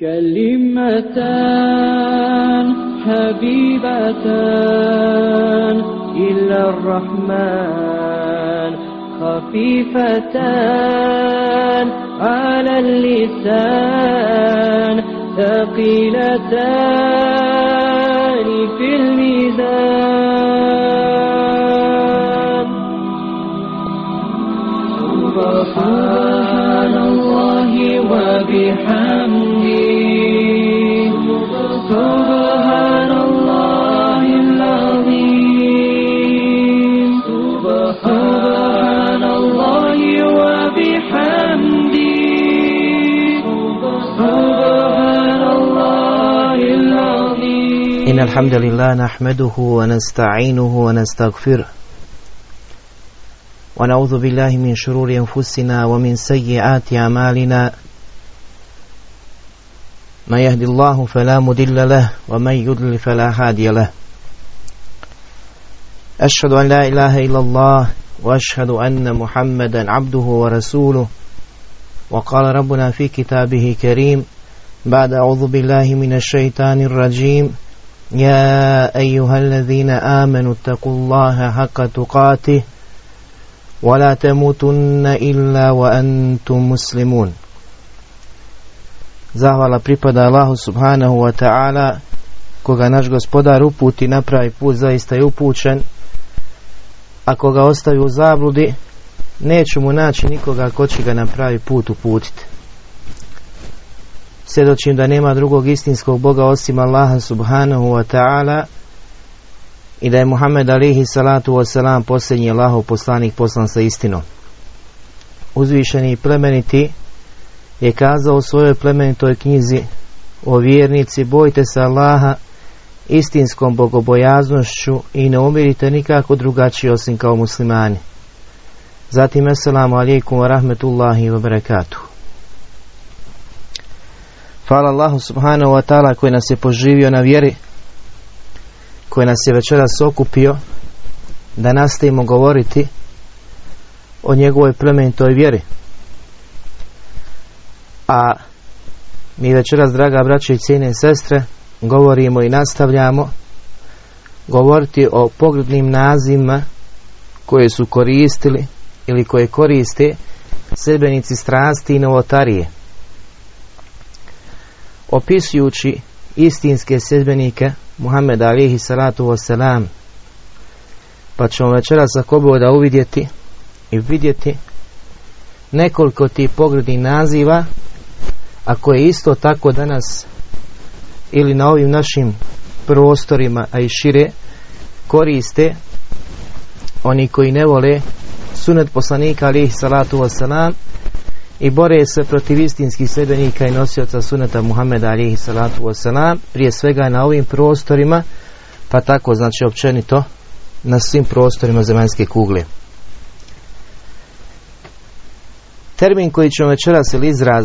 كلمتان حبيبتان إلى الرحمن خفيفتان على اللسان ثقيلتان في الميزان. سبحان الله وبحمده. الحمد لله نحمده ونستعينه ونستغفره ونعوذ بالله من شرور أنفسنا ومن سيئات أعمالنا من يهد الله فلا مضل له ومن يضلل فلا هادي له أشهد أن لا إله إلا الله وأشهد أن محمدا عبده ورسوله وقال ربنا في كتابه كريم بعد أعوذ بالله من الشيطان الرجيم يا أيها الذين آمنوا اتقوا الله حق تقاته ولا تموتن إلا وأنتم مسلمون Zahvala pripada Allahu subhanahu wa ta'ala koga naš gospodar uputi na pravi put zaista je upućen ako ga ostavi u zabludi neće mu naći nikoga ko će ga na pravi put uputiti svjedočim da nema drugog istinskog Boga osim Allaha subhanahu wa ta'ala i da je Muhammed alihi salatu wasalam posljednji Allahov poslanik poslan sa istinom. Uzvišeni i plemeniti je kazao u svojoj plemenitoj knjizi o vjernici bojte se Allaha istinskom bogobojaznošću i ne umirite nikako drugačije osim kao muslimani. Zatim, assalamu alaikum wa rahmetullahi wa barakatuhu. Hvala Allahu subhanahu wa ta'ala koji nas je poživio na vjeri, koji nas je večeras okupio da nastavimo govoriti o njegovoj plemenitoj vjeri. A mi večeras, draga braće i cijene sestre, govorimo i nastavljamo govoriti o poglednim nazivima koje su koristili ili koje koriste sedbenici strasti i novotarije opisujući istinske sedbenike Muhammed alihi salatu wasalam pa ćemo večeras za da uvidjeti i vidjeti nekoliko tih pogrednih naziva a koje isto tako danas ili na ovim našim prostorima a i šire koriste oni koji ne vole sunet poslanika alihi salatu wasalam i bore se protiv istinskih sebenika i nosioca suneta Muhammeda alihi salatu wasalam prije svega na ovim prostorima pa tako znači općenito na svim prostorima zemaljske kugle. Termin koji ćemo večeras ili izraz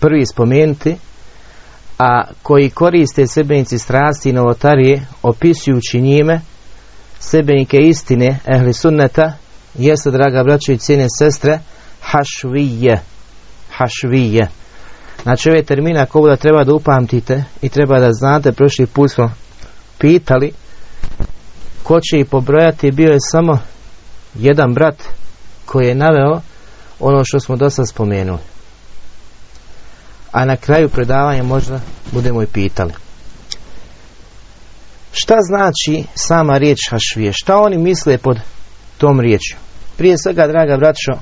prvi spomenuti a koji koriste sebenici strasti i novotarije opisujući njime sebenike istine ehli sunneta jeste draga braćo i cijene sestre hašvije. Hašvije. Znači ove termine ako da treba da upamtite i treba da znate, prošli put smo pitali ko će i pobrojati bio je samo jedan brat koji je naveo ono što smo dosta spomenuli. A na kraju predavanja možda budemo i pitali. Šta znači sama riječ hašvije? Šta oni misle pod tom riječju? Prije svega, draga braćo,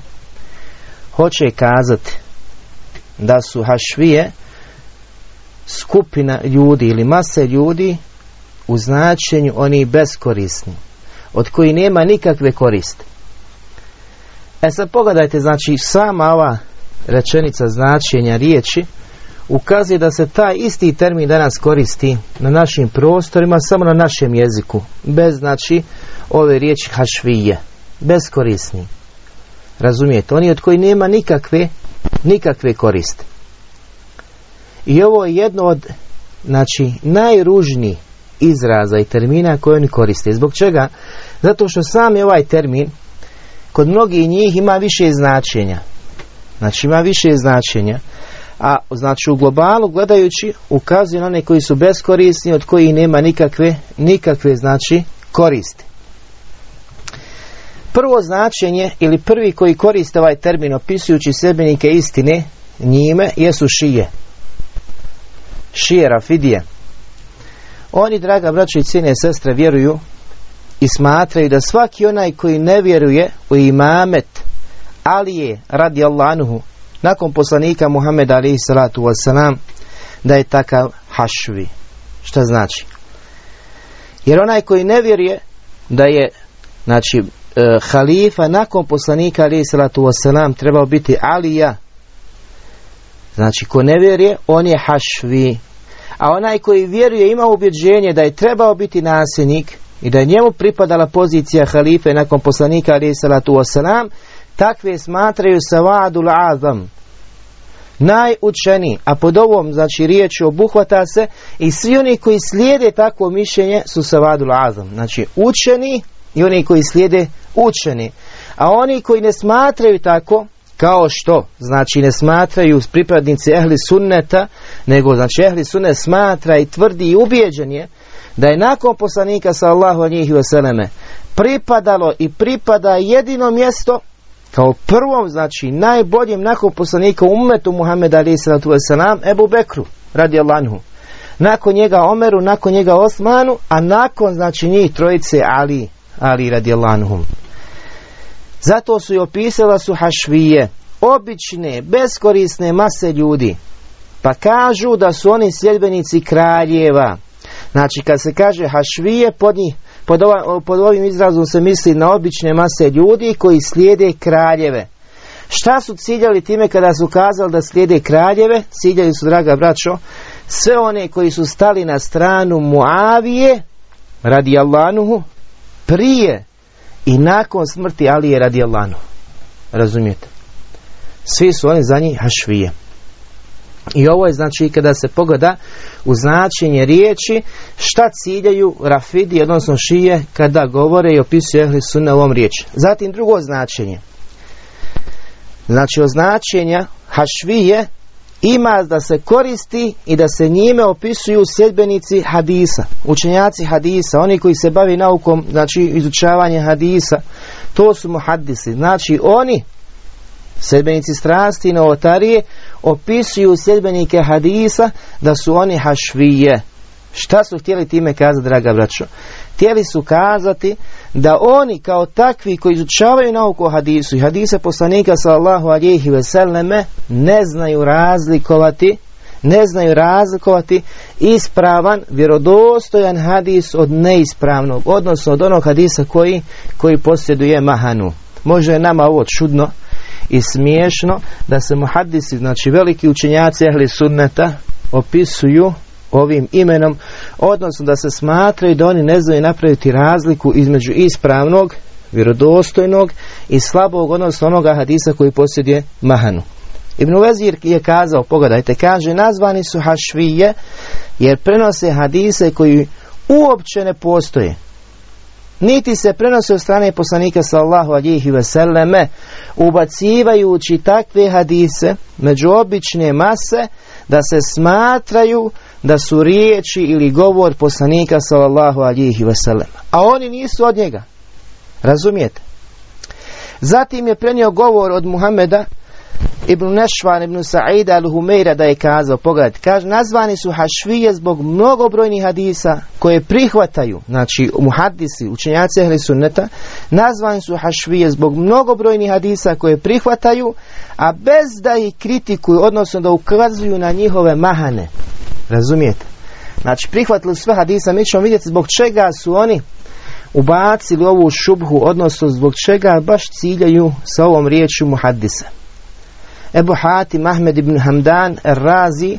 hoće kazati da su hašvije skupina ljudi ili mase ljudi u značenju oni beskorisni, od koji nema nikakve koriste. E sad pogledajte, znači sama ova rečenica značenja riječi ukazuje da se taj isti termin danas koristi na našim prostorima, samo na našem jeziku, bez znači ove riječi hašvije, beskorisni. Razumijete? Oni od koji nema nikakve, nikakve koriste. I ovo je jedno od znači, najružnijih izraza i termina koje oni koriste. Zbog čega? Zato što sami ovaj termin kod mnogih njih ima više značenja. Znači ima više značenja. a znači u globalu gledajući ukazuje na one koji su beskorisni od kojih nema nikakve nikakve znači koristi prvo značenje ili prvi koji koriste ovaj termin opisujući sebenike istine njime jesu šije šije rafidije oni draga braćo i cijene sestre vjeruju i smatraju da svaki onaj koji ne vjeruje u imamet ali je radi Allahuhu nakon poslanika Muhammeda alaihi salatu wasalam da je takav hašvi. Šta znači? Jer onaj koji ne vjeruje da je znači e, halifa nakon poslanika alaihi salatu wasalam trebao biti Alija. Znači ko ne vjeruje on je hašvi. A onaj koji vjeruje ima ubjeđenje da je trebao biti nasljednik i da je njemu pripadala pozicija halife nakon poslanika alaihi salatu wasalam takve smatraju savadul azam. Najučeniji, a pod ovom znači riječu obuhvata se i svi oni koji slijede takvo mišljenje su savadul azam, znači učeni i oni koji slijede učeni, a oni koji ne smatraju tako kao što, znači ne smatraju pripadnici ehli sunneta, nego znači ehli sunnet smatra i tvrdi i ubijeđen je da je nakon poslanika sallahu alihi vseleme pripadalo i pripada jedino mjesto kao prvom, znači najboljim nakon poslanika umetu Muhammeda alaih sallatu wasalam, Ebu Bekru, radi Allahu. Nakon njega Omeru, nakon njega Osmanu, a nakon, znači njih trojice Ali, Ali radi Allahu. Zato su i opisala su hašvije, obične, beskorisne mase ljudi. Pa kažu da su oni sljedbenici kraljeva. Znači kad se kaže hašvije, pod njih pod, pod ovim izrazom se misli na obične mase ljudi koji slijede kraljeve. Šta su ciljali time kada su kazali da slijede kraljeve? Ciljali su, draga braćo, sve one koji su stali na stranu Muavije, radi Allanuhu, prije i nakon smrti Alije radi Allanuhu. Razumijete? Svi su oni za njih hašvije. I ovo je znači kada se pogleda u značenje riječi šta ciljaju rafidi, odnosno šije kada govore i opisuju ehli sunna ovom riječi. Zatim drugo značenje. Znači označenja hašvije ima da se koristi i da se njime opisuju sljedbenici hadisa, učenjaci hadisa, oni koji se bavi naukom, znači izučavanje hadisa, to su muhaddisi. Znači oni Sedbenici strasti i novotarije opisuju sedbenike hadisa da su oni hašvije. Šta su htjeli time kazati, draga braćo? Htjeli su kazati da oni kao takvi koji izučavaju nauku o hadisu i hadise poslanika sallahu alihi veseleme ne znaju razlikovati ne znaju razlikovati ispravan, vjerodostojan hadis od neispravnog, odnosno od onog hadisa koji, koji posjeduje mahanu. Može je nama ovo čudno, i smiješno da se muhaddisi, znači veliki učenjaci ehli sunneta opisuju ovim imenom, odnosno da se smatraju da oni ne znaju napraviti razliku između ispravnog, vjerodostojnog i slabog, odnosno onoga hadisa koji posjeduje mahanu. Ibn Vezir je kazao, pogledajte, kaže, nazvani su hašvije jer prenose hadise koji uopće ne postoje niti se prenose od strane poslanika sallahu alihi veseleme ubacivajući takve hadise među obične mase da se smatraju da su riječi ili govor poslanika sallallahu alihi veseleme a oni nisu od njega. Razumijete? Zatim je prenio govor od Muhameda Ibn Nešvan ibn Sa'ida al-Humeira da je kazao, pogledajte, kaže, nazvani su hašvije zbog mnogobrojnih hadisa koje prihvataju, znači muhadisi, učenjaci ehli sunneta, nazvani su hašvije zbog mnogobrojnih hadisa koje prihvataju, a bez da ih kritikuju, odnosno da ukazuju na njihove mahane. Razumijete? Znači, prihvatili sve hadisa, mi ćemo vidjeti zbog čega su oni ubacili ovu šubhu, odnosno zbog čega baš ciljaju sa ovom riječju muhadisa. Ebu Hatim Ahmed ibn Hamdan Razi,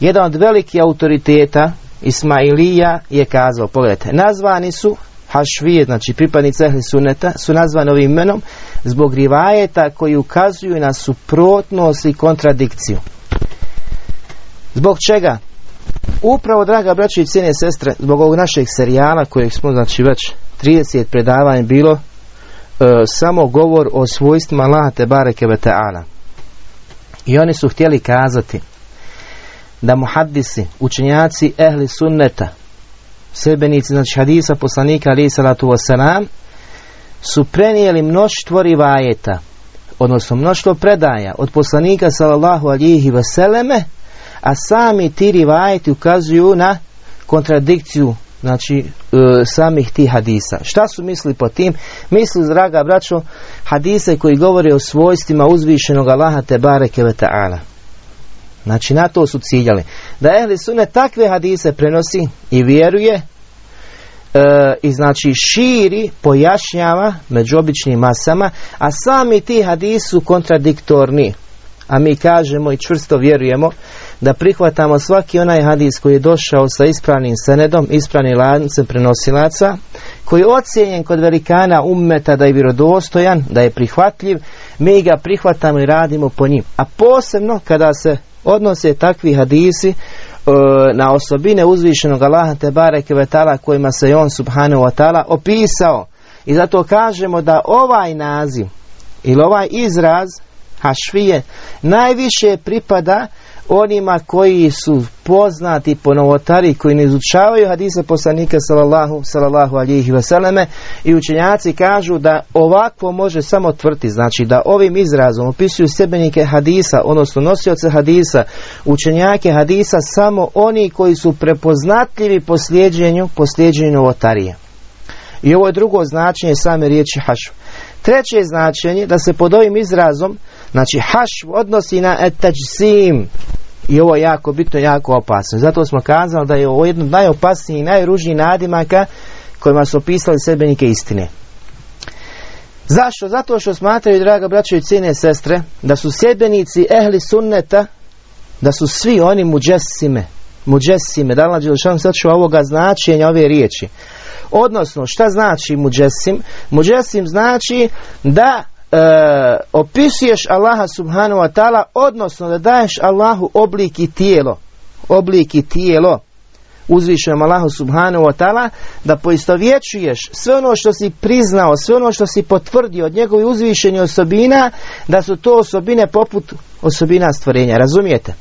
jedan od velikih autoriteta Ismailija je kazao, pogledajte, nazvani su Hašvije, znači pripadnici Ehli Suneta, su nazvani ovim imenom zbog rivajeta koji ukazuju na suprotnost i kontradikciju. Zbog čega? Upravo, draga braći i cijene sestre, zbog ovog našeg serijala kojeg smo, znači, već 30 predavanja bilo, e, samo govor o svojstvima Allaha te bareke ve I oni su htjeli kazati da muhaddisi, učenjaci ehli sunneta, sljedbenici znači hadisa poslanika ali salatu wasalam, su prenijeli mnoštvo rivajeta, odnosno mnoštvo predaja od poslanika sallallahu alihi vseleme, a sami ti rivajeti ukazuju na kontradikciju znači e, samih tih hadisa. Šta su misli po tim? Misli, draga braćo, hadise koji govore o svojstvima uzvišenog Allaha te bareke ve ta'ala. Znači na to su ciljali. Da ehli sune takve hadise prenosi i vjeruje e, i znači širi, pojašnjava među običnim masama, a sami ti hadisi su kontradiktorni. A mi kažemo i čvrsto vjerujemo da prihvatamo svaki onaj hadis koji je došao sa ispravnim senedom, ispravnim lancem prenosilaca, koji je ocijenjen kod velikana ummeta da je vjerodostojan, da je prihvatljiv, mi ga prihvatamo i radimo po njim. A posebno kada se odnose takvi hadisi e, na osobine uzvišenog Allaha te bareke vetala kojima se on subhanahu wa opisao. I zato kažemo da ovaj naziv ili ovaj izraz hašvije najviše pripada onima koji su poznati po novotari koji ne izučavaju hadise poslanika sallallahu, sallallahu alihi vseleme i učenjaci kažu da ovakvo može samo tvrti znači da ovim izrazom opisuju sebenike hadisa odnosno nosioce hadisa učenjake hadisa samo oni koji su prepoznatljivi po slijedženju po slijedženju novotarije. I ovo je drugo značenje same riječi hašu treće značenje da se pod ovim izrazom Znači haš odnosi na etajsim i ovo je jako bitno, jako opasno. Zato smo kazali da je ovo jedno od najopasnijih i najružnijih nadimaka kojima su opisali sebenike istine. Zašto? Zato što smatraju, draga braćo i cijene sestre, da su sedbenici ehli sunneta, da su svi oni muđesime. Muđesime. Da li Đelšan sad ću ovoga značenja ove riječi. Odnosno, šta znači muđesim? Muđesim znači da e, opisuješ Allaha subhanahu wa ta'ala, odnosno da daješ Allahu oblik i tijelo, oblik i tijelo, uzvišenom Allahu subhanahu wa ta'ala, da poistovjećuješ sve ono što si priznao, sve ono što si potvrdio od njegovi uzvišeni osobina, da su to osobine poput osobina stvorenja, razumijete?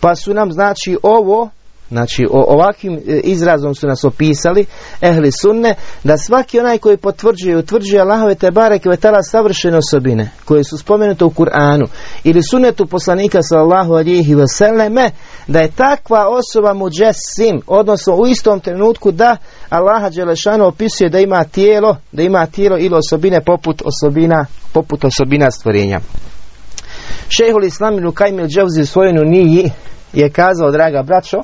Pa su nam znači ovo Znači ovakvim e, izrazom su nas opisali ehli sunne da svaki onaj koji potvrđuje i utvrđuje Allahove te bareke vetala savršene osobine koje su spomenute u Kur'anu ili sunnetu poslanika sallallahu alihi vseleme da je takva osoba muđesim odnosno u istom trenutku da Allaha Đelešanu opisuje da ima tijelo da ima tijelo ili osobine poput osobina poput osobina stvorenja. Šehul Islam Kajmil Džavzi u je kazao, draga braćo,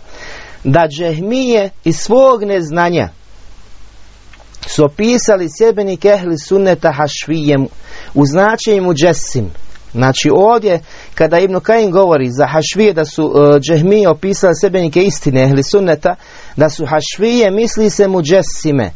da džehmije iz svog neznanja su opisali sjebenik ehli sunneta hašvijem u značenju muđesim. Znači ovdje kada Ibn Kajim govori za hašvije da su uh, džehmije opisali sebenike istine ehli sunneta da su hašvije misli se muđesime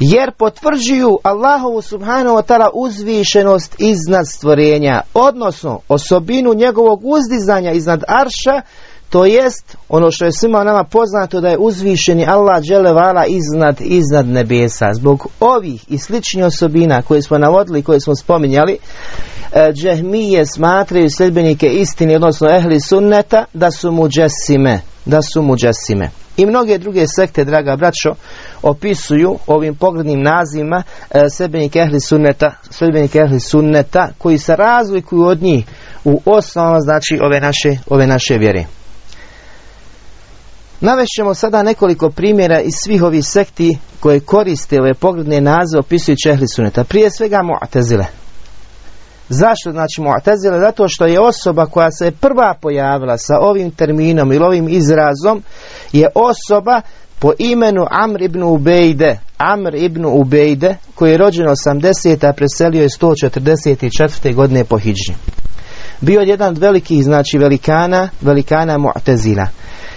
jer potvrđuju Allahovu subhanahu wa ta'ala uzvišenost iznad stvorenja odnosno osobinu njegovog uzdizanja iznad arša to jest ono što je svima nama poznato da je uzvišeni Allah dželevala iznad, iznad nebesa. Zbog ovih i sličnih osobina koje smo navodili, koje smo spominjali, e, džehmije smatraju sljedbenike istine, odnosno ehli sunneta, da su muđesime. Da su muđesime. I mnoge druge sekte, draga braćo, opisuju ovim poglednim nazivima e, sljedbenike ehli sunneta, sljedbenike ehli sunneta, koji se razlikuju od njih u osnovu, znači, ove naše, ove naše vjere. Navešćemo sada nekoliko primjera iz svih ovih sekti koje koriste ove pogledne nazive opisujući ehli suneta. Prije svega Mu'tazile. Zašto znači Mu'tazile? Zato što je osoba koja se prva pojavila sa ovim terminom ili ovim izrazom je osoba po imenu Amr ibn Ubejde. Amr ibn Ubejde koji je rođen 80. a preselio je 144. godine po Hidži. Bio je jedan od velikih, znači velikana, velikana Mu'tazila.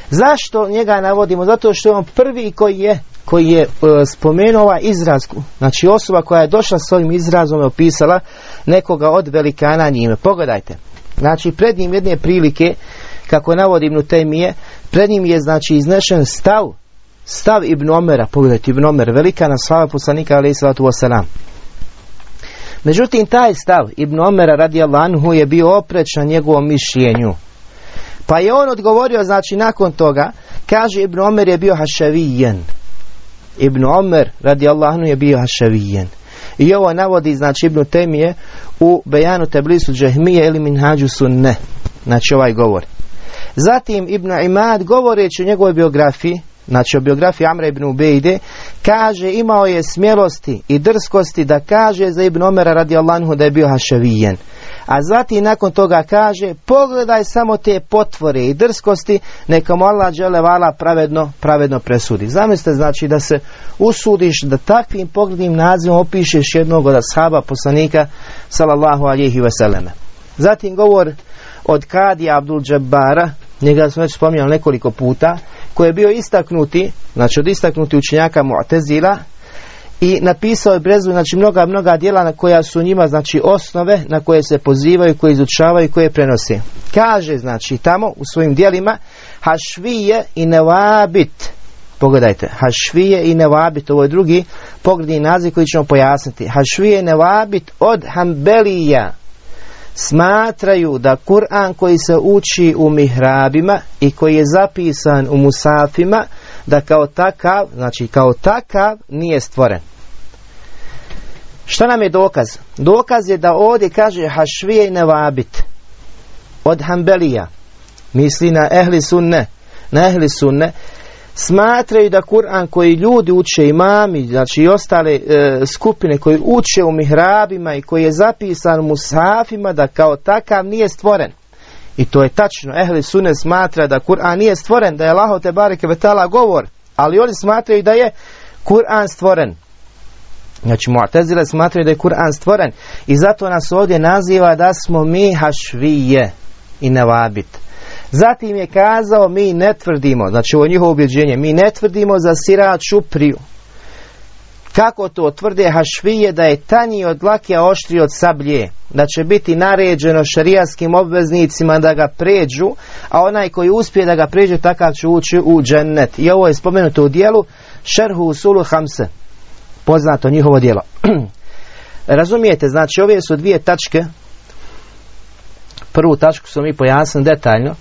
Zašto njega navodimo? Zato što je on prvi koji je koji je e, spomenuo ovaj izraz, znači osoba koja je došla s ovim izrazom je opisala nekoga od velikana njime. Pogledajte, znači pred njim jedne prilike, kako navodim u temije, pred njim je znači iznešen stav, stav Ibn Omera, pogledajte Ibn Omer, velikana slava poslanika alaih sallatu wasalam. Međutim, taj stav Ibn Omera radi anhu je bio oprečan njegovom mišljenju. Pa je on odgovorio, znači nakon toga, kaže Ibn Omer je bio hašavijen. Ibn Omer radi Allahnu je bio hašavijen. I ovo navodi, znači Ibn Temije u Bejanu Teblisu Džehmije ili Minhađu Sunne. Znači ovaj govor. Zatim Ibn Imad govoreći o njegovoj biografiji, znači o biografiji Amra ibn Ubejde, kaže imao je smjelosti i drskosti da kaže za Ibn Omera radi Allahu da je bio hašavijen. A zatim nakon toga kaže pogledaj samo te potvore i drskosti neka mu Allah vala pravedno, pravedno presudi. Zamislite znači da se usudiš da takvim poglednim nazivom opišeš jednog od ashaba poslanika sallallahu alihi vseleme. Zatim govor od Kadija Abdul Džabara, njega smo već spominjali nekoliko puta, koji je bio istaknuti, znači od istaknuti učenjaka Mu'tezila, i napisao je brezu znači mnoga mnoga djela na koja su njima znači osnove na koje se pozivaju, koje izučavaju i koje prenose. Kaže znači tamo u svojim djelima hašvije i nevabit Pogledajte, hašvije i nevabit, ovo je drugi pogledni naziv koji ćemo pojasniti. Hašvije i nevabit od hambelija smatraju da Kur'an koji se uči u mihrabima i koji je zapisan u musafima, da kao takav, znači kao takav nije stvoren. Šta nam je dokaz? Dokaz je da ovdje kaže hašvije i nevabit od Hambelija. Misli na ehli sunne. Na ehli sunne smatraju da Kur'an koji ljudi uče imami, znači i ostale e, skupine koji uče u mihrabima i koji je zapisan u musafima da kao takav nije stvoren. I to je tačno. Ehli sunne smatra da Kur'an nije stvoren, da je Allah te bareke vetala govor, ali oni smatraju da je Kur'an stvoren. Znači Mu'tazile smatraju da je Kur'an stvoren i zato nas ovdje naziva da smo mi hašvije i nevabit. Zatim je kazao mi ne tvrdimo, znači ovo njihovo ubjeđenje, mi ne tvrdimo za sira čupriju. Kako to tvrde hašvije da je tanji od lakija oštri od sablje, da će biti naređeno šarijaskim obveznicima da ga pređu, a onaj koji uspije da ga pređe takav će ući u džennet. I ovo je spomenuto u dijelu Šerhu Usulu Hamse, poznato njihovo dijelo. Razumijete, znači ove su dvije tačke, prvu tačku smo mi pojasnili detaljno,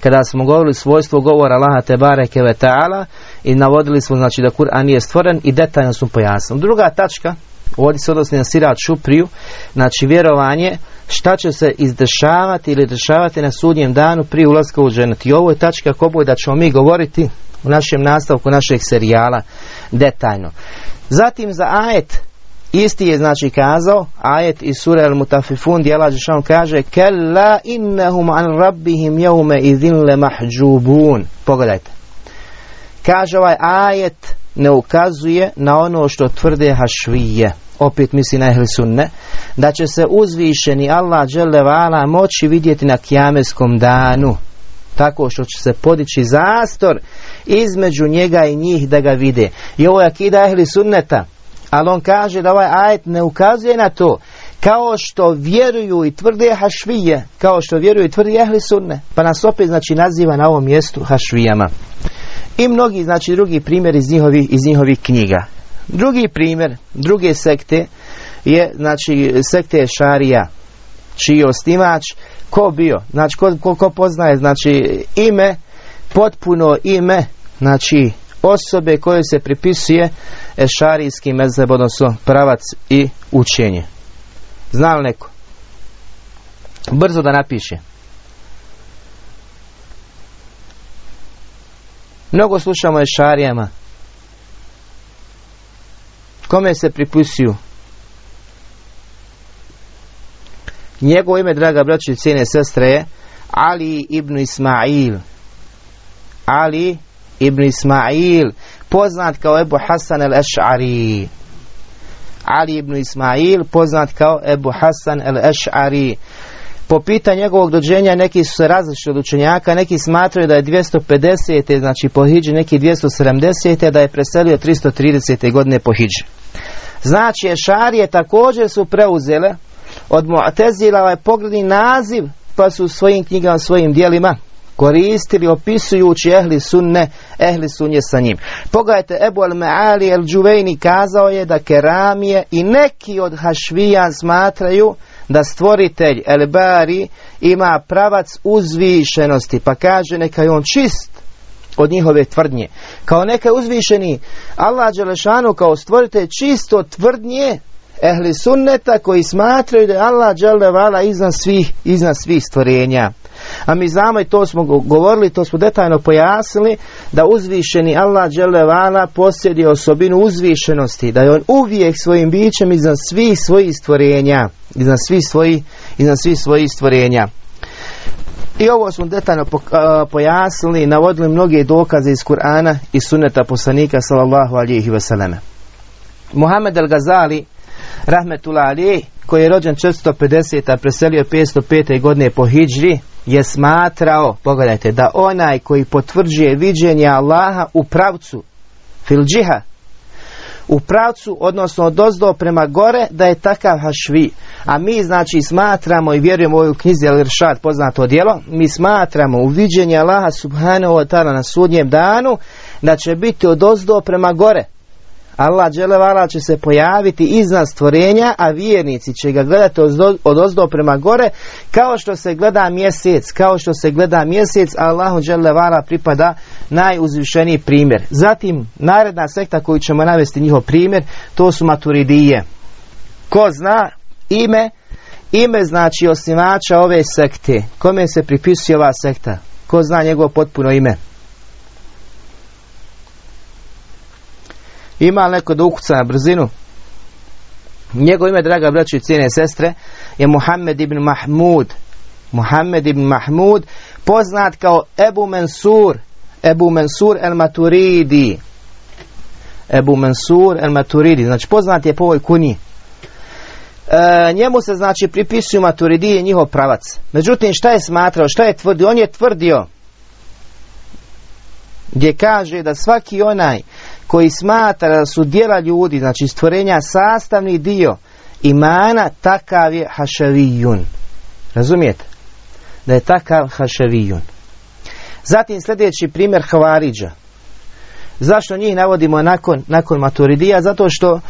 kada smo govorili svojstvo govora Allaha te bareke ve ta'ala i navodili smo znači da Kur'an nije stvoren i detaljno smo pojasnili. Druga tačka, ovdje se odnosi na sirat šupriju, znači vjerovanje šta će se izdešavati ili dešavati na sudnjem danu prije ulaska u dženet. I ovo je tačka koboj da ćemo mi govoriti u našem nastavku našeg serijala detaljno. Zatim za ajet Isti je znači kazao, ajet iz sura al-Mutafifun, dijela Žešan kaže, Kella innahum an rabbihim jaume idhin le mahđubun. Pogledajte. Kaže ovaj ajet ne ukazuje na ono što tvrde hašvije. Opet misli na ehli sunne. Da će se uzvišeni Allah vala moći vidjeti na kjameskom danu. Tako što će se podići zastor između njega i njih da ga vide. I ovo je akida ehli sunneta ali on kaže da ovaj ajet ne ukazuje na to kao što vjeruju i tvrde hašvije, kao što vjeruju i tvrde ehli sunne. Pa nas opet znači naziva na ovom mjestu hašvijama. I mnogi znači drugi primjer iz njihovih, iz njihovih knjiga. Drugi primjer, druge sekte je znači sekte Šarija, čiji osnivač ko bio, znači ko, ko, ko poznaje znači ime, potpuno ime, znači osobe koje se pripisuje ešarijski mezheb, odnosno pravac i učenje. Zna li neko? Brzo da napiše. Mnogo slušamo ešarijama. Kome se pripisuju? Njegovo ime, draga braći i sestre, je Ali ibn Ismail. Ali ibn Ismail, poznat kao Ebu Hasan el-Eš'ari. Ali ibn Ismail, poznat kao Ebu Hasan el-Eš'ari. Po pitanju njegovog dođenja neki su se različiti od učenjaka, neki smatraju da je 250. znači po Hidži, neki 270. da je preselio 330. godine po Hidži. Znači, Ešarije također su preuzele od Mu'tezila ovaj pogledni naziv pa su u svojim knjigama, svojim dijelima koristili opisujući ehli sunne, ehli sunje sa njim. Pogledajte, Ebu al-Me'ali el-Đuvejni kazao je da keramije i neki od hašvija smatraju da stvoritelj El Bari ima pravac uzvišenosti pa kaže neka je on čist od njihove tvrdnje kao neka uzvišeni Allah Đelešanu kao stvoritelj čisto tvrdnje ehli sunneta koji smatraju da je Allah Đelevala iznad svih, iznad svih stvorenja a mi znamo i to smo govorili, to smo detaljno pojasnili, da uzvišeni Allah Đelevala posjedi osobinu uzvišenosti, da je on uvijek svojim bićem iznad svih svojih stvorenja, iznad svih svojih, iznad svih svojih stvorenja. I ovo smo detaljno pojasnili, navodili mnoge dokaze iz Kur'ana i sunneta poslanika sallallahu alihi wasallam. Muhammed al-Gazali, rahmetullah ali, koji je rođen 450. a preselio 505. godine po Hidžri, je smatrao, pogledajte, da onaj koji potvrđuje viđenje Allaha u pravcu, fil džiha, u pravcu, odnosno od ozdo prema gore, da je takav hašvi. A mi znači smatramo i vjerujemo u ovoj knjizi Al-Iršad, poznato djelo, mi smatramo u viđenje Allaha subhanahu wa ta'ala na sudnjem danu, da će biti od ozdo prema gore. Allah dželevala će se pojaviti iznad stvorenja, a vjernici će ga gledati od ozdo prema gore, kao što se gleda mjesec, kao što se gleda mjesec, a Allahu dželevala pripada najuzvišeniji primjer. Zatim, naredna sekta koju ćemo navesti njihov primjer, to su maturidije. Ko zna ime, ime znači osnivača ove sekte, kome se pripisuje ova sekta, ko zna njegovo potpuno ime? Ima li neko da ukuca na brzinu? Njegov ime, draga braći i cijene sestre, je Muhammed ibn Mahmud. Muhammed ibn Mahmud, poznat kao Ebu Mansur. Ebu Mansur el Maturidi. Ebu Mansur el Maturidi. Znači poznat je po ovoj. E, njemu se znači pripisuju Maturidi njihov pravac. Međutim, šta je smatrao, šta je tvrdio? On je tvrdio gdje kaže da svaki onaj koji smatra da su dijela ljudi, znači stvorenja sastavni dio imana, takav je hašavijun. Razumijete? Da je takav hašavijun. Zatim sljedeći primjer Havariđa. Zašto njih navodimo nakon, nakon maturidija? Zato što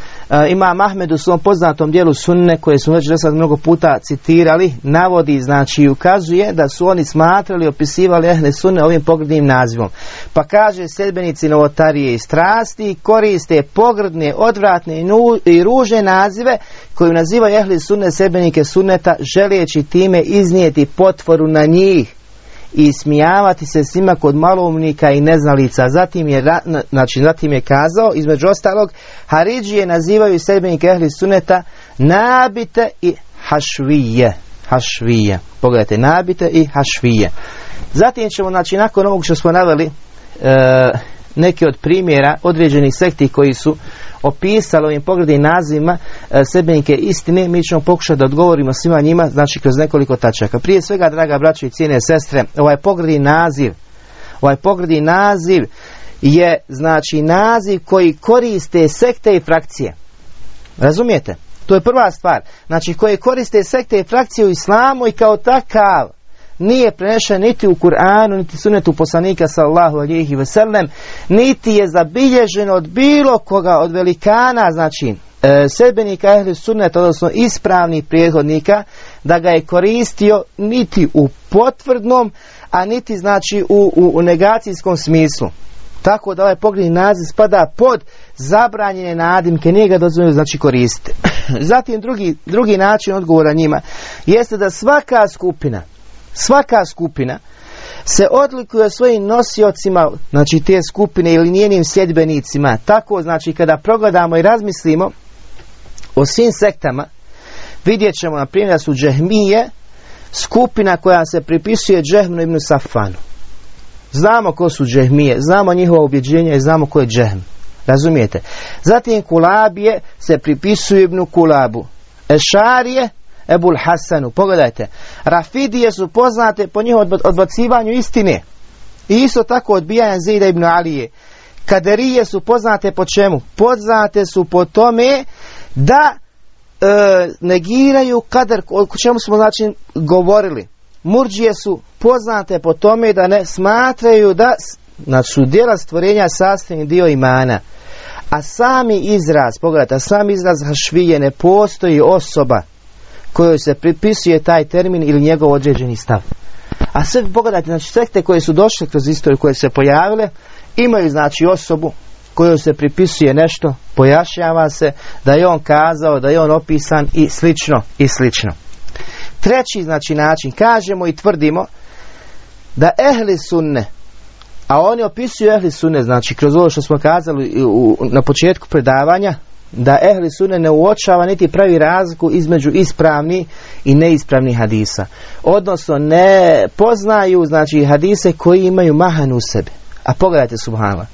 ima Mahmed u svom poznatom dijelu sunne koje smo već sad mnogo puta citirali, navodi, znači ukazuje da su oni smatrali, opisivali ehne sunne ovim pogrednim nazivom. Pa kaže sedbenici novotarije i strasti koriste pogrdne, odvratne i ružne nazive koju nazivaju ehli sunne sedbenike sunneta želeći time iznijeti potvoru na njih i smijavati se svima kod malumnika i neznalica. Zatim je, znači, zatim je kazao, između ostalog, Haridžije nazivaju sedbenike ehli suneta nabite i hašvije. Hašvije. Pogledajte, nabite i hašvije. Zatim ćemo, znači, nakon ovog što smo naveli, e, neki od primjera određenih sekti koji su opisali ovim poglednim nazivima e, sebenike istine, mi ćemo pokušati da odgovorimo svima njima, znači kroz nekoliko tačaka. Prije svega, draga braćo i cijene sestre, ovaj pogledni naziv, ovaj pogledni naziv je znači naziv koji koriste sekte i frakcije. Razumijete? To je prva stvar. Znači koje koriste sekte i frakcije u islamu i kao takav nije prenešen niti u Kur'anu, niti sunetu poslanika sallahu alihi veselem, niti je zabilježen od bilo koga, od velikana, znači e, sedbenika ehli suneta, odnosno ispravnih prijehodnika, da ga je koristio niti u potvrdnom, a niti znači u, u, u negacijskom smislu. Tako da ovaj pogledni naziv spada pod zabranjene nadimke, nije ga dozvoljeno znači koristiti. Zatim drugi, drugi način odgovora njima jeste da svaka skupina Svaka skupina se odlikuje svojim nosiocima, znači te skupine ili njenim sljedbenicima. Tako, znači, kada progledamo i razmislimo o svim sektama, vidjet ćemo, na primjer, su džehmije skupina koja se pripisuje džehmnu ibn Safanu. Znamo ko su džehmije, znamo njihova ubjeđenja i znamo ko je džehm. Razumijete? Zatim kulabije se pripisuju ibn Kulabu. Ešarije Ebul Hasanu. Pogledajte, Rafidije su poznate po njihovom odbacivanju istine. I isto tako odbijanje Zida ibn Alije. Kaderije su poznate po čemu? Poznate su po tome da e, negiraju kader, o čemu smo znači govorili. Murđije su poznate po tome da ne smatraju da znači, su djela stvorenja sastavni dio imana. A sami izraz, pogledajte, sami izraz hašvije ne postoji osoba kojoj se pripisuje taj termin ili njegov određeni stav. A sve pogledajte, znači sekte koje su došle kroz istoriju, koje se pojavile, imaju znači osobu kojoj se pripisuje nešto, pojašnjava se da je on kazao, da je on opisan i slično i slično. Treći znači način, kažemo i tvrdimo da ehli sunne, a oni opisuju ehli sunne, znači kroz ovo što smo kazali u, na početku predavanja, da ehli sunne ne uočava niti pravi razliku između ispravni i neispravnih hadisa. Odnosno ne poznaju znači hadise koji imaju mahan u sebi. A pogledajte subhanallah.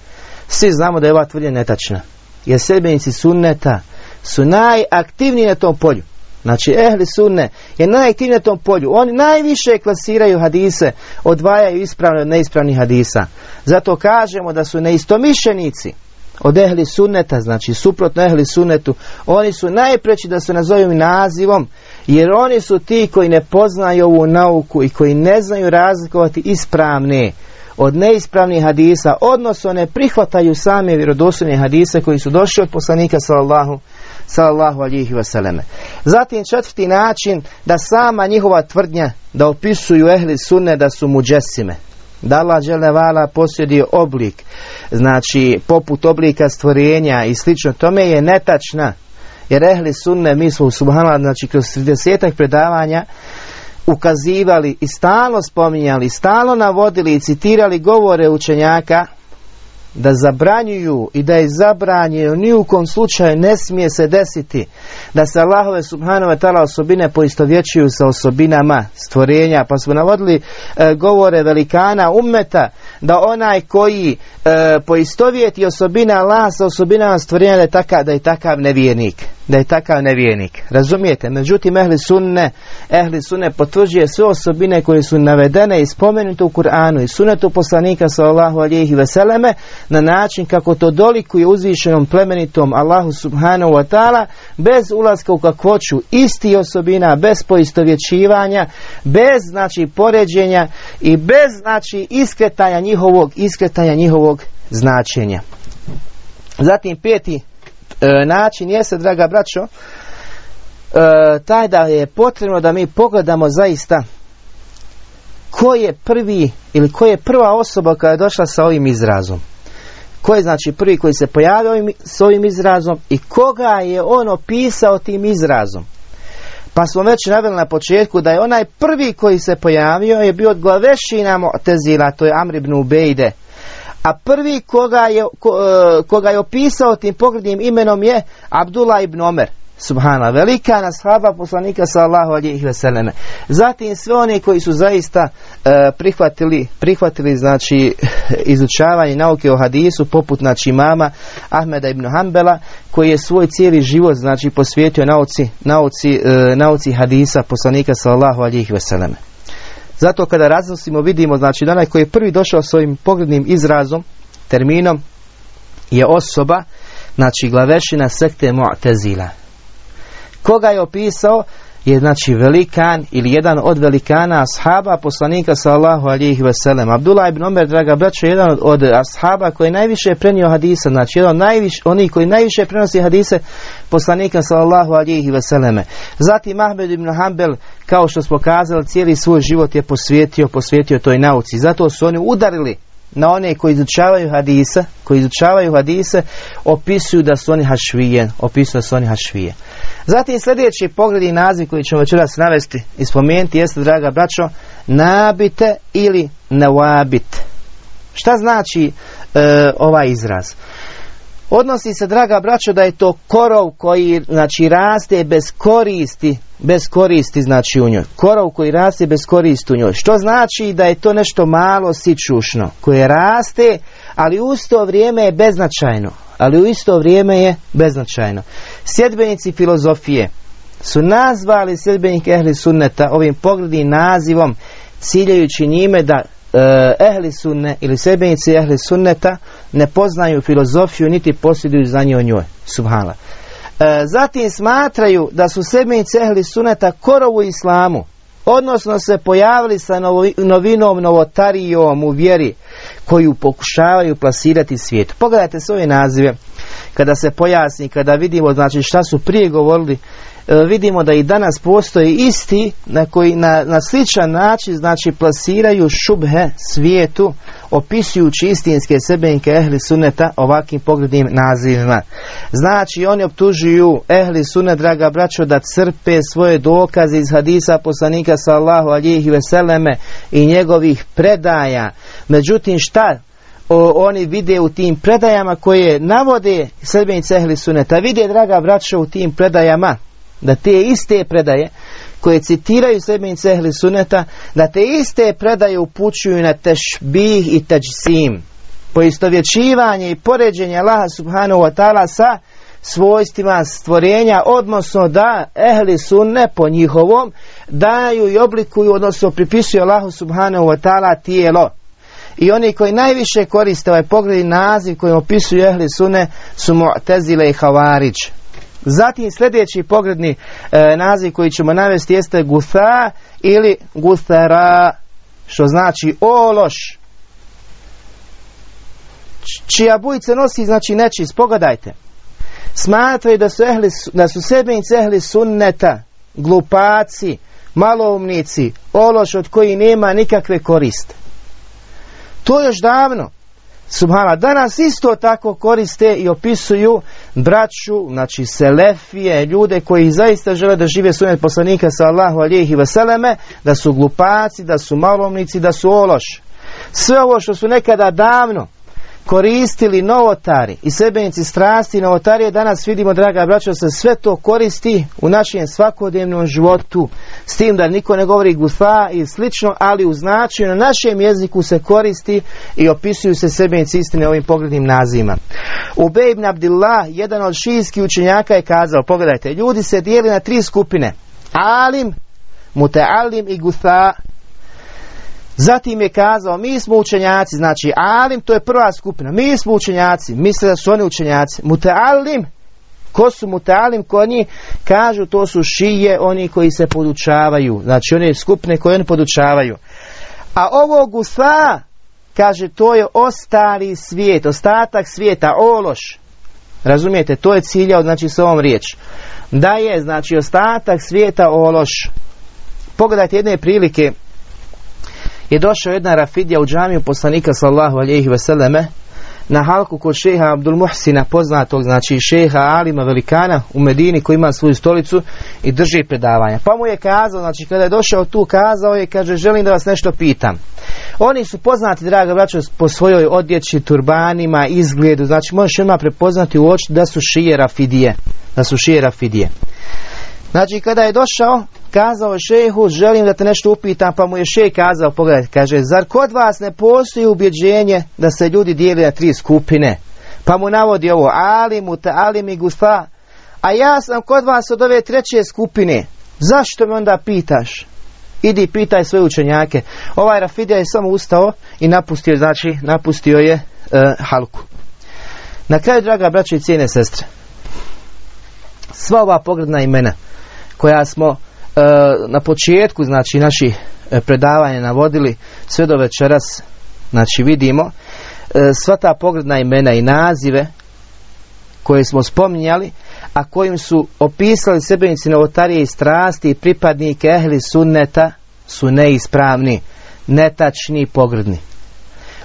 Svi znamo da je ova tvrdnja netačna. Jer sedbenici sunneta su najaktivniji na tom polju. Znači, ehli sunne je najaktivniji na tom polju. Oni najviše klasiraju hadise, odvajaju ispravne od neispravnih hadisa. Zato kažemo da su neistomišljenici od ehli sunneta, znači suprotno ehli sunnetu, oni su najpreći da se nazovem nazivom, jer oni su ti koji ne poznaju ovu nauku i koji ne znaju razlikovati ispravne od neispravnih hadisa, odnosno ne prihvataju same vjerodostojne hadise koji su došli od poslanika sallallahu sallallahu alihi wasallam. Zatim četvrti način da sama njihova tvrdnja da opisuju ehli sunne da su muđesime. Da Allah vala posjeduje oblik, znači poput oblika stvorenja i slično tome je netačna. Jer ehli sunne, mi smo subhanallah, znači kroz 30 predavanja ukazivali i stalno spominjali, stalno navodili i citirali govore učenjaka da zabranjuju i da je zabranjeno ni u kom slučaju ne smije se desiti da se Allahove subhanahu wa ta'ala osobine poistovjećuju sa osobinama stvorenja. Pa smo navodili e, govore velikana ummeta da onaj koji e, poistovjeti osobine Allah sa osobinama stvorenja da je takav, da je takav nevjernik da je takav nevjernik razumijete međutim ehli sunne ehli sunne potvrđuje sve osobine koje su navedene i spomenute u Kur'anu i sunetu poslanika sallallahu alihi veseleme na način kako to dolikuje uzvišenom plemenitom Allahu subhanahu wa ta'ala bez ulaska u kakvoću isti osobina, bez poistovjećivanja, bez znači poređenja i bez znači iskretanja njihovog iskretanja njihovog značenja. Zatim peti e, način jeste, draga braćo, e, taj da je potrebno da mi pogledamo zaista ko je prvi ili ko je prva osoba koja je došla sa ovim izrazom. Ko je znači prvi koji se pojavio ovim, s ovim izrazom i koga je on opisao tim izrazom. Pa smo već naveli na početku da je onaj prvi koji se pojavio je bio od glavešina Mu'tezila, to je Amr Ubejde. A prvi koga je, e, koga je opisao tim pogrednim imenom je Abdullah ibn Omer. Subhana, velika nashaba poslanika sallahu alihi veseleme. Zatim sve oni koji su zaista e, prihvatili, prihvatili znači izučavanje nauke o hadisu poput znači mama Ahmeda ibn Hanbela koji je svoj cijeli život znači posvijetio nauci, nauci, e, nauci hadisa poslanika sallahu alihi veseleme. Zato kada raznosimo vidimo znači da onaj koji je prvi došao s ovim poglednim izrazom, terminom je osoba znači glavešina sekte Mu'tezila Koga je opisao? Je znači velikan ili jedan od velikana ashaba poslanika sallahu alihi veselem. Abdullah ibn Omer, draga braća, jedan od, od ashaba koji je najviše prenio hadisa, znači jedan od najviše, oni koji najviše prenosi hadise poslanika sallahu alihi veseleme. Zatim Ahmed ibn Hanbel, kao što smo kazali, cijeli svoj život je posvijetio, posvijetio toj nauci. Zato su oni udarili na one koji izučavaju hadise, koji izučavaju hadise, opisuju da su oni hašvije, opisuju da su oni hašvije. Zatim sljedeći pogled i naziv koji ćemo večeras navesti i spomenuti jeste, draga braćo, nabite ili nawabit. Šta znači e, ovaj izraz? Odnosi se, draga braćo, da je to korov koji znači raste bez koristi, bez koristi znači u njoj. Korov koji raste bez koristi u njoj. Što znači da je to nešto malo sičušno, koje raste, ali u isto vrijeme je beznačajno. Ali u isto vrijeme je beznačajno. Sjedbenici filozofije su nazvali sjedbenike ehli sunneta ovim poglednim nazivom ciljajući njime da e, ehli sunne ili sebenici ehli sunneta ne poznaju filozofiju niti posjeduju znanje o njoj. Subhala. E, zatim smatraju da su sebenici ehli sunneta korovu islamu odnosno se pojavili sa novinom, novotarijom u vjeri koju pokušavaju plasirati svijetu. Pogledajte svoje nazive. kada se pojasni, kada vidimo znači šta su prije govorili, e, vidimo da i danas postoji isti na koji na, na sličan način znači plasiraju šubhe svijetu opisujući istinske sebenike ehli suneta ovakvim poglednim nazivima. Znači oni optužuju ehli sunet, draga braćo, da crpe svoje dokaze iz hadisa poslanika sallahu alihi veseleme i njegovih predaja. Međutim šta o, oni vide u tim predajama koje navode sebenice ehli suneta. Vide, draga braćo, u tim predajama da te iste predaje koje citiraju sebenice ehli suneta, da te iste predaje upućuju na tešbih i teđsim. Poistovjećivanje i poređenje Allaha subhanahu wa ta'ala sa svojstvima stvorenja, odnosno da ehli sunne po njihovom daju i oblikuju, odnosno pripisuju Allahu subhanahu wa ta'ala tijelo. I oni koji najviše koriste ovaj pogledni naziv koji opisuju ehli sune su Mu'tezile i Havarić. Zatim sljedeći pogledni e, naziv koji ćemo navesti jeste Gutha ili Guthara, što znači ološ. Čija bujice nosi znači nečist, pogledajte. Smatraju da su, ehli, da su sebenici ehli sunneta, glupaci, maloumnici, ološ od koji nema nikakve koriste. To još davno. Subhana, danas isto tako koriste i opisuju braću, znači selefije, ljude koji zaista žele da žive sunet poslanika sa Allahu alijehi veseleme, da su glupaci, da su malomnici, da su ološ. Sve ovo što su nekada davno koristili novotari i sebenici strasti. Novotarije danas vidimo draga braćo se sve to koristi u našem svakodnevnom životu. S tim da niko ne govori gufa i slično ali u značaju na našem jeziku se koristi i opisuju se sebenici istine ovim poglednim nazivima. Ubej ibn Abdillah jedan od šijskih učenjaka je kazao pogledajte ljudi se dijeli na tri skupine. Alim mutealim i gufa Zatim je kazao, mi smo učenjaci, znači alim, to je prva skupina, mi smo učenjaci, misle da su oni učenjaci. Mutealim, ko su mutealim, ko njih, kažu to su šije, oni koji se podučavaju, znači one skupine koje oni podučavaju. A ovo gusa, kaže, to je ostali svijet, ostatak svijeta, ološ. Razumijete, to je ciljao, znači s ovom riječ. Da je, znači, ostatak svijeta ološ. Pogledajte jedne prilike, je došao jedna rafidija u džamiju poslanika sallahu alihi veseleme na halku kod šeha Abdul Muhsina poznatog znači šeha Alima Velikana u Medini koji ima svoju stolicu i drži predavanja. Pa mu je kazao, znači kada je došao tu kazao je, kaže želim da vas nešto pitam. Oni su poznati, draga braćo, po svojoj odjeći, turbanima, izgledu, znači možeš ima prepoznati u oči da su šije rafidije. Da su šije rafidije. Znači kada je došao, kazao je šehu, želim da te nešto upitam, pa mu je šej kazao, pogledajte, kaže, zar kod vas ne postoji ubjeđenje da se ljudi dijeli na tri skupine? Pa mu navodi ovo, alimu, te alimi, gufa, a ja sam kod vas od ove treće skupine, zašto me onda pitaš? Idi pitaj svoje učenjake. Ovaj Rafidija je samo ustao i napustio, znači, napustio je e, halku. Na kraju, draga braća i cijene sestre, sva ova pogledna imena koja smo na početku znači naši e, predavanja navodili sve do večeras znači vidimo e, sva ta pogledna imena i nazive koje smo spominjali a kojim su opisali sebenici novotarije i strasti i pripadnike ehli sunneta su neispravni netačni pogrdni.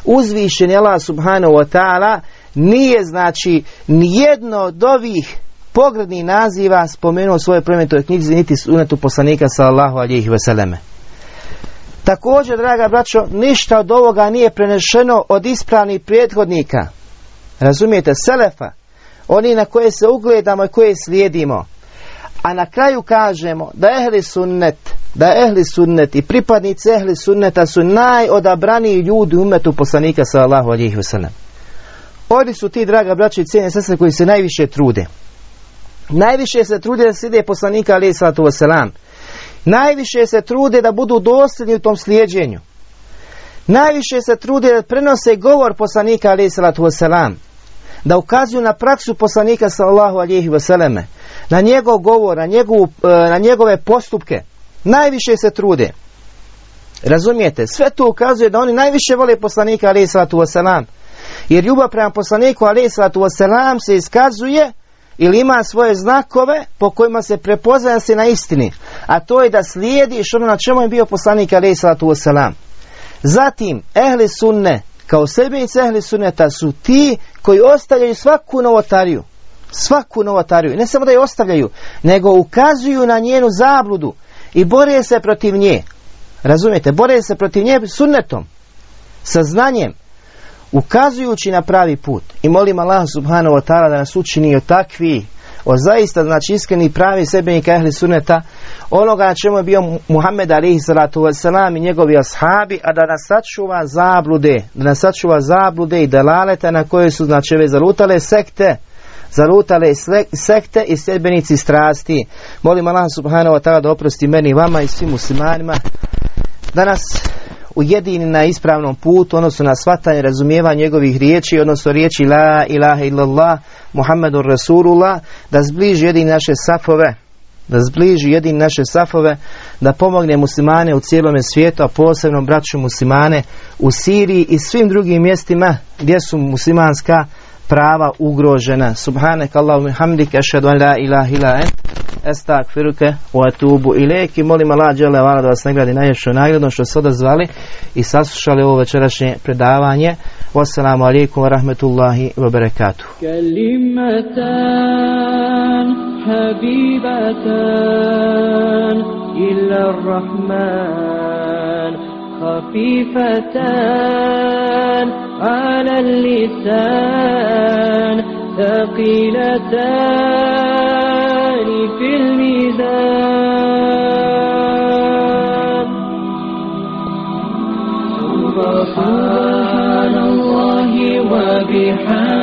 Uzvišen Allah subhanahu wa ta'ala nije znači nijedno od ovih pogrednih naziva spomenuo svoje plemenitoj knjizi niti sunetu poslanika sallallahu alihi veseleme. Također, draga braćo, ništa od ovoga nije prenešeno od ispravnih prethodnika. Razumijete, selefa, oni na koje se ugledamo i koje slijedimo. A na kraju kažemo da ehli sunnet, da ehli sunnet i pripadnici ehli sunneta su najodabraniji ljudi u umetu poslanika sallallahu alihi veselem. Oni su ti, draga braćo i cijene sestre, koji se najviše trude. Najviše se trude da slijede poslanika alaih sallatu wasalam. Najviše se trude da budu dosljedni u tom slijedjenju. Najviše se trude da prenose govor poslanika alaih sallatu wasalam. Da ukazuju na praksu poslanika sallahu alihi wasalame. Na njegov govor, na, njegovu, e, na njegove postupke. Najviše se trude. Razumijete? Sve to ukazuje da oni najviše vole poslanika alaih sallatu wasalam. Jer ljubav prema poslaniku alaih salatu wasalam se iskazuje ili ima svoje znakove po kojima se prepoznaje se na istini. A to je da slijediš ono na čemu je bio poslanik alaih salatu wasalam. Zatim, ehli sunne, kao sebenici ehli sunneta su ti koji ostavljaju svaku novotariju. Svaku novotariju. Ne samo da je ostavljaju, nego ukazuju na njenu zabludu i bore se protiv nje. Razumijete? Bore se protiv nje sunnetom, sa znanjem, ukazujući na pravi put. I molim Allah subhanahu wa ta'ala da nas učini od takvi, o zaista znači iskreni pravi sebenika ehli sunneta, onoga na čemu je bio Muhammed alihi salatu i njegovi ashabi, a da nas sačuva zablude, da nas sačuva zablude i delaleta na koje su znači ove zalutale sekte, zalutale sekte i sedbenici strasti. Molim Allah subhanahu wa ta'ala da oprosti meni vama i svim muslimanima da nas ujedini na ispravnom putu, odnosno na shvatanje razumijevanje njegovih riječi, odnosno riječi La ilaha illallah, Muhammedur Rasulullah, da zbliži jedini naše safove, da zbliži jedini naše safove, da pomogne muslimane u cijelome svijetu, a posebno braću muslimane u Siriji i svim drugim mjestima gdje su muslimanska prava ugrožena. Subhanak Allahumma hamdika ashhadu an la ilaha illa estakfiruke wa atubu ilek i molim Allah dželle da vas nagradi najljepšom nagradom što ste odazvali i saslušali ovo večerašnje predavanje. Wassalamu alaikum wa rahmetullahi wa barakatuh. كلمتان حبيبتان إلى الرحمن خفيفتان على اللسان ثقيلتان في الميزان. سبحان الله وبحمده.